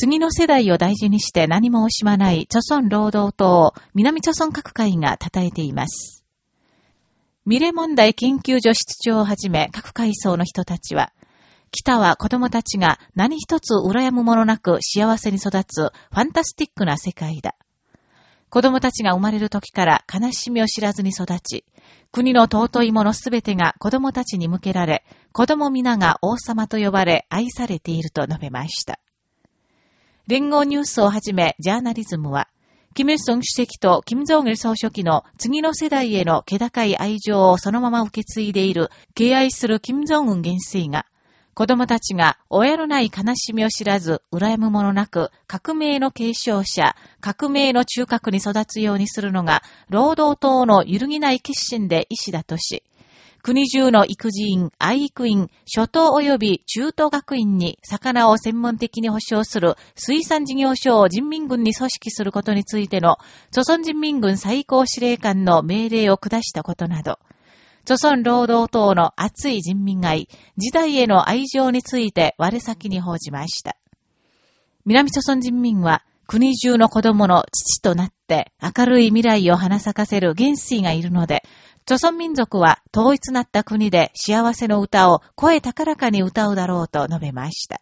次の世代を大事にして何も惜しまない著村労働党南著村各会が称えています。ミレ問題研究所室長をはじめ各階層の人たちは、北は子供たちが何一つ羨むものなく幸せに育つファンタスティックな世界だ。子供たちが生まれる時から悲しみを知らずに育ち、国の尊いものすべてが子供たちに向けられ、子供皆が王様と呼ばれ愛されていると述べました。連合ニュースをはじめ、ジャーナリズムは、キム・ソン主席とキム・ジョン・イル総書記の次の世代への気高い愛情をそのまま受け継いでいる、敬愛するキム・ジョンウン元帥が、子供たちが親のない悲しみを知らず、羨むものなく、革命の継承者、革命の中核に育つようにするのが、労働党の揺るぎない決心で意志だとし、国中の育児院、愛育院、初等及び中等学院に魚を専門的に保障する水産事業所を人民軍に組織することについての、著村人民軍最高司令官の命令を下したことなど、著村労働党の熱い人民愛、時代への愛情について我先に報じました。南朝村人民は、国中の子供の父となって明るい未来を花咲かせる元帥がいるので、著存民族は統一なった国で幸せの歌を声高らかに歌うだろうと述べました。